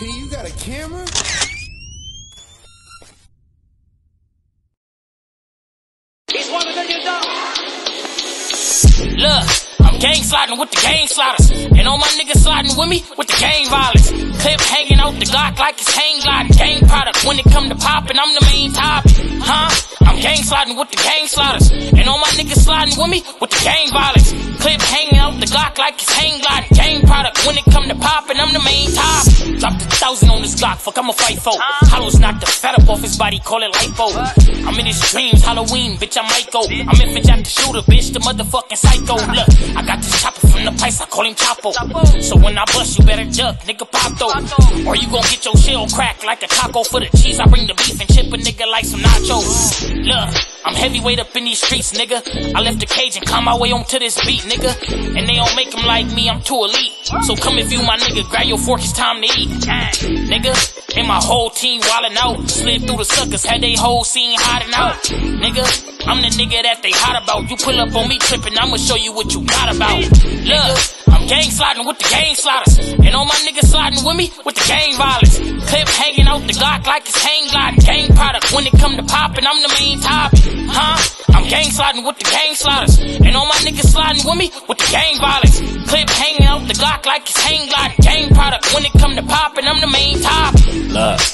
You got a camera? Look, I'm gang sliding with the gang sliders. And all my niggas sliding with me with the gang violence. Clip hanging out the Glock like it's hang gliding. Gang product when it come to popping, I'm the main topic. Huh? I'm gang sliding with the gang sliders. And all my niggas sliding with me with the gang violence. Clip hanging out the Glock like it's hang gliding. Gang product when it come to popping, I'm the main top. Dropped a thousand on this Glock, fuck, I'm a fight for. Hollow's knocked the fat up off his body, call it lipo. I'm in his dreams, Halloween, bitch, I might go. I'm infant Jack the shooter, bitch, the motherfucking psycho. Look, I got this chopper from the place, I call him Chapo. So when I bust, you better duck, nigga pop though. Or you gon' get your shell cracked like a taco for the cheese. I bring the beef and chip a nigga like some nachos. Look, I'm heavyweight up in these streets, nigga. I left the cage and climb my way onto this beat, nigga. And they don't make 'em like me, I'm too elite. So come if you my nigga, grab your fork, it's time to eat. Nigga, and my whole team wildin' out. Slid through the suckers, had they whole scene hiding out. Nigga, I'm the nigga that they hot about. You pull up on me trippin', I'ma show you what you got about. Look, gang sliding with the gang sliders. And all my niggas sliding with me with the gang violence. Clip hanging out the Glock like it's hang gliding. Gang product when it come to popping, I'm the main topic. Huh? I'm gang sliding with the gang sliders. And all my niggas sliding with me with the gang violence. Clip hanging out the Glock like it's hang gliding. Gang product when it come to popping, I'm the main topic. The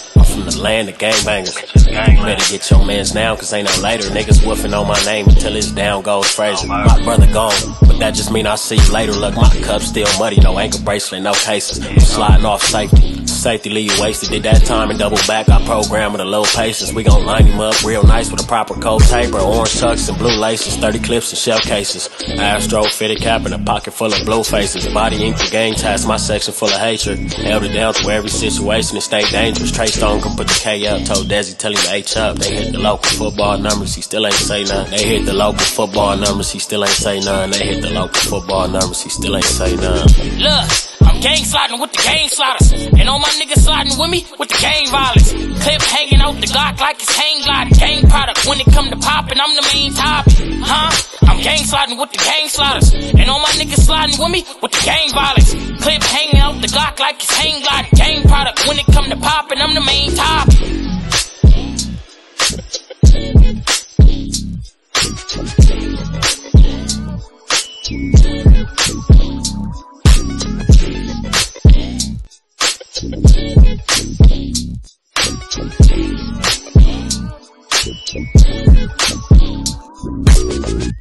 land of gangbangers. Better get your mans now, cause ain't no later. Niggas woofing on my name until it's down goes Frazier. My brother gone, but that just mean I see you later. Look, my cup still muddy, no ankle bracelet, no cases. I'm sliding off safety. Safety leave you wasted. Did that time and double back. I program with a little patience. We gon' line him up real nice with a proper coat taper, orange tucks and blue laces, 30 clips and shell cases. Astro fitted cap and a pocket full of blue faces. Body ink for gang tats, my section full of hatred. Held it down through every situation and stayed dangerous. Trey Stone come put the K up, told Desi tell him to H up. They hit the local football numbers, he still ain't say nothing. They hit the local football numbers, he still ain't say nothing. They hit the local football numbers, he still ain't say nothing. Look, gang sliding with the gang sliders. And all my niggas sliding with me with the gang violence. Clip hanging out the Glock like it's hang gliding. Gang product when it come to popping, I'm the main topic. Huh? I'm gang sliding with the gang sliders. And all my niggas sliding with me with the gang violence. Clip hanging out the Glock like it's hang gliding. Gang product when it come to popping, I'm the main topic. Thank you.